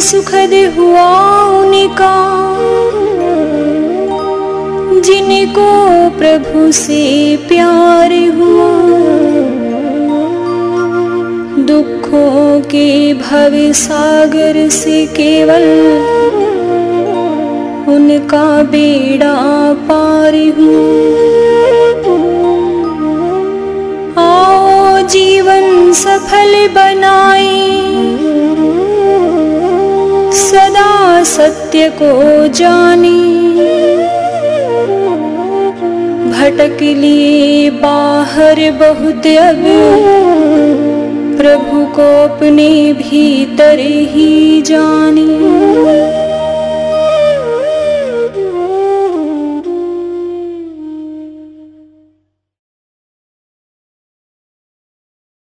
सुखद हुआ उनका। जिनको प्रभु से प्यार हुआ। दुखों के भव सागर से केवल उनका बेड़ा पार आओ जीवन सफल बनाए। सत्य को जाने। भटक लिए बाहर बहुत अब प्रभु को अपने भीतर ही जाने